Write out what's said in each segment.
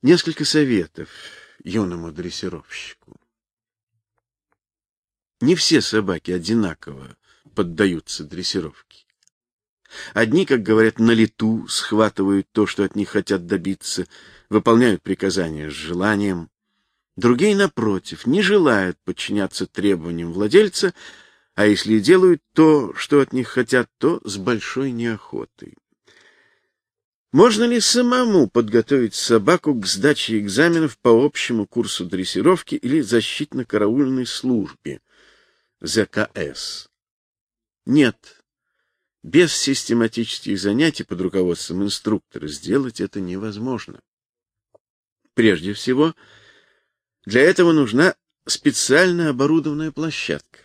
Несколько советов юному дрессировщику. Не все собаки одинаково поддаются дрессировке. Одни, как говорят, на лету схватывают то, что от них хотят добиться, выполняют приказания с желанием. Другие, напротив, не желают подчиняться требованиям владельца, а если делают то, что от них хотят, то с большой неохотой. Можно ли самому подготовить собаку к сдаче экзаменов по общему курсу дрессировки или защитно-караульной службе ЗКС? Нет. Без систематических занятий под руководством инструктора сделать это невозможно. Прежде всего, для этого нужна специально оборудованная площадка.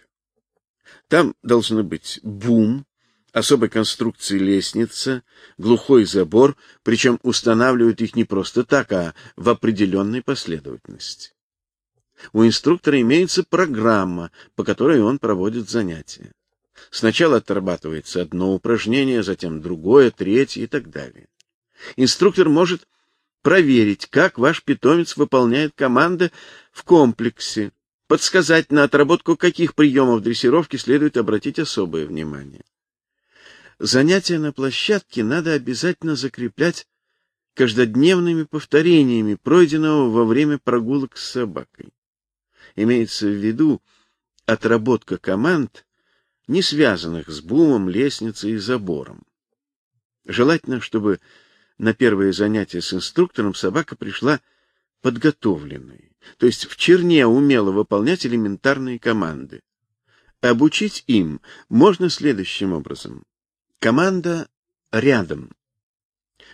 Там должны быть бум, особой конструкции лестница, глухой забор, причем устанавливают их не просто так, а в определенной последовательности. У инструктора имеется программа, по которой он проводит занятия. Сначала отрабатывается одно упражнение, затем другое, третье и так далее. Инструктор может проверить, как ваш питомец выполняет команды в комплексе, подсказать, на отработку каких приемов дрессировки следует обратить особое внимание. Занятия на площадке надо обязательно закреплять каждодневными повторениями пройденного во время прогулок с собакой. Имеется в виду отработка команд, не связанных с бумом, лестницей и забором. Желательно, чтобы на первое занятие с инструктором собака пришла подготовленной, то есть в черне умела выполнять элементарные команды. Обучить им можно следующим образом. Команда рядом.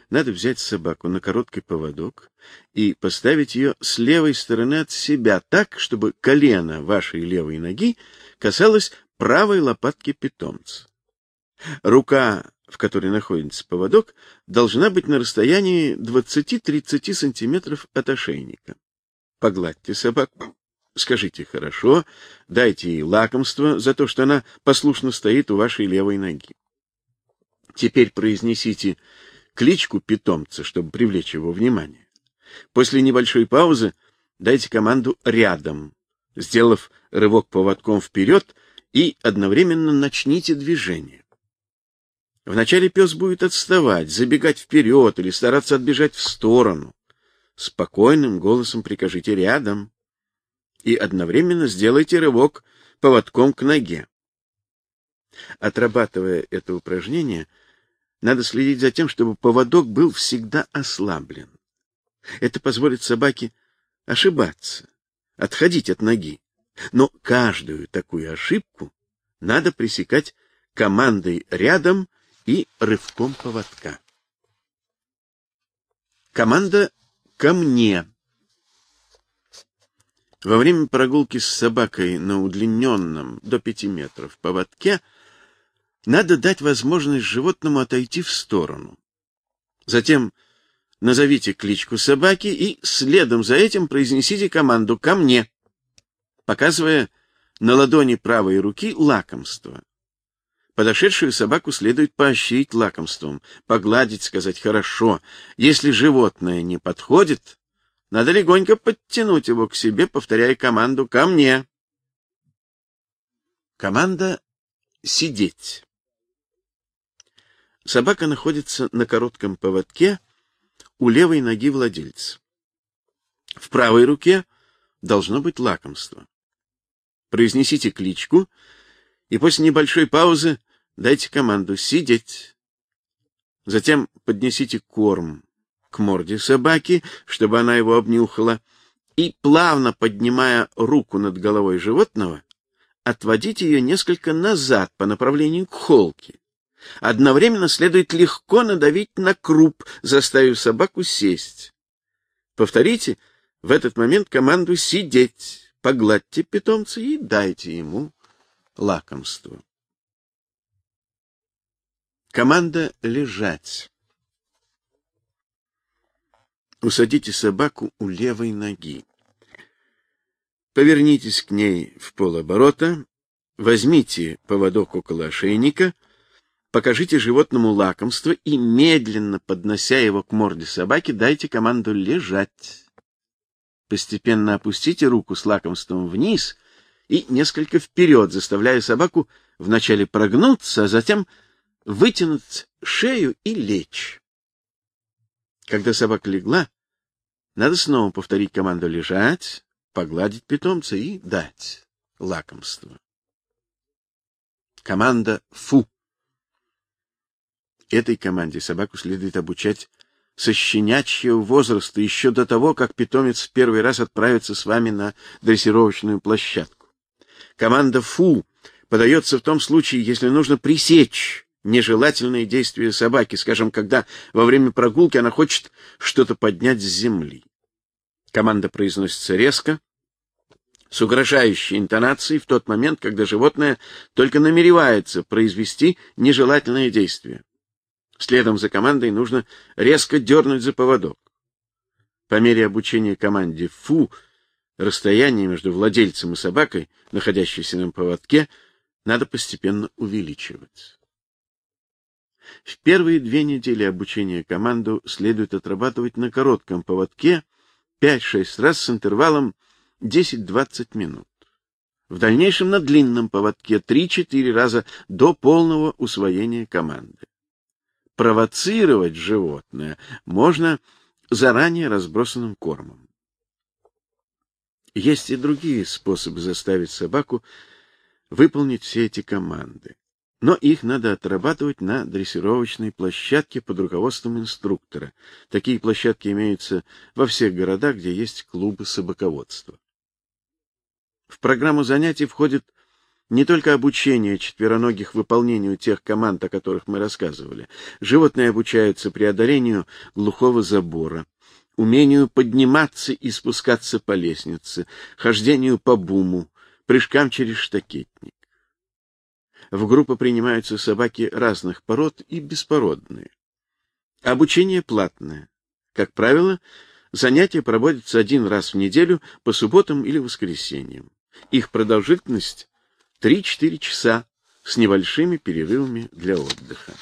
Надо взять собаку на короткий поводок и поставить ее с левой стороны от себя так, чтобы колено вашей левой ноги касалось правой лопатки питомца. Рука, в которой находится поводок, должна быть на расстоянии 20-30 сантиметров от ошейника. Погладьте собаку, скажите «хорошо», дайте ей лакомство за то, что она послушно стоит у вашей левой ноги. Теперь произнесите кличку питомца, чтобы привлечь его внимание. После небольшой паузы дайте команду рядом, сделав рывок поводком вперед и одновременно начните движение. Вначале пес будет отставать, забегать вперед или стараться отбежать в сторону. Спокойным голосом прикажите рядом и одновременно сделайте рывок поводком к ноге. Отрабатывая это упражнение, надо следить за тем, чтобы поводок был всегда ослаблен. Это позволит собаке ошибаться, отходить от ноги. Но каждую такую ошибку надо пресекать командой рядом и рывком поводка. Команда ко мне. Во время прогулки с собакой на удлиненном до пяти метров поводке надо дать возможность животному отойти в сторону. Затем назовите кличку собаки и следом за этим произнесите команду «ко мне», показывая на ладони правой руки лакомство. Подошедшую собаку следует поощрить лакомством, погладить, сказать «хорошо». Если животное не подходит, надо легонько подтянуть его к себе, повторяя команду «ко мне». Команда «сидеть». Собака находится на коротком поводке у левой ноги владельца. В правой руке должно быть лакомство. Произнесите кличку и после небольшой паузы дайте команду «сидеть». Затем поднесите корм к морде собаки, чтобы она его обнюхала, и, плавно поднимая руку над головой животного, отводите ее несколько назад по направлению к холке. Одновременно следует легко надавить на круп, заставив собаку сесть. Повторите в этот момент команду «сидеть». Погладьте питомца и дайте ему лакомство. Команда «лежать». Усадите собаку у левой ноги. Повернитесь к ней в полоборота, возьмите поводок около ошейника — покажите животному лакомство и, медленно поднося его к морде собаки, дайте команду лежать. Постепенно опустите руку с лакомством вниз и несколько вперед, заставляя собаку вначале прогнуться, а затем вытянуть шею и лечь. Когда собака легла, надо снова повторить команду лежать, погладить питомца и дать лакомство. Команда «фу». Этой команде собаку следует обучать со щенячьего возраста, еще до того, как питомец в первый раз отправится с вами на дрессировочную площадку. Команда «фу» подается в том случае, если нужно пресечь нежелательные действия собаки, скажем, когда во время прогулки она хочет что-то поднять с земли. Команда произносится резко, с угрожающей интонацией в тот момент, когда животное только намеревается произвести нежелательное действие. Следом за командой нужно резко дернуть за поводок. По мере обучения команде «фу» расстояние между владельцем и собакой, находящейся на поводке, надо постепенно увеличивать. В первые две недели обучения команду следует отрабатывать на коротком поводке 5-6 раз с интервалом 10-20 минут. В дальнейшем на длинном поводке 3-4 раза до полного усвоения команды. Провоцировать животное можно заранее разбросанным кормом. Есть и другие способы заставить собаку выполнить все эти команды. Но их надо отрабатывать на дрессировочной площадке под руководством инструктора. Такие площадки имеются во всех городах, где есть клубы собаководства. В программу занятий входит не только обучение четвероногих выполнению тех команд, о которых мы рассказывали. Животные обучаются преодолению глухого забора, умению подниматься и спускаться по лестнице, хождению по буму, прыжкам через штакетник. В группу принимаются собаки разных пород и беспородные. Обучение платное. Как правило, занятия проводятся один раз в неделю по субботам или воскресеньям. Их продолжительность 3-4 часа с небольшими перерывами для отдыха.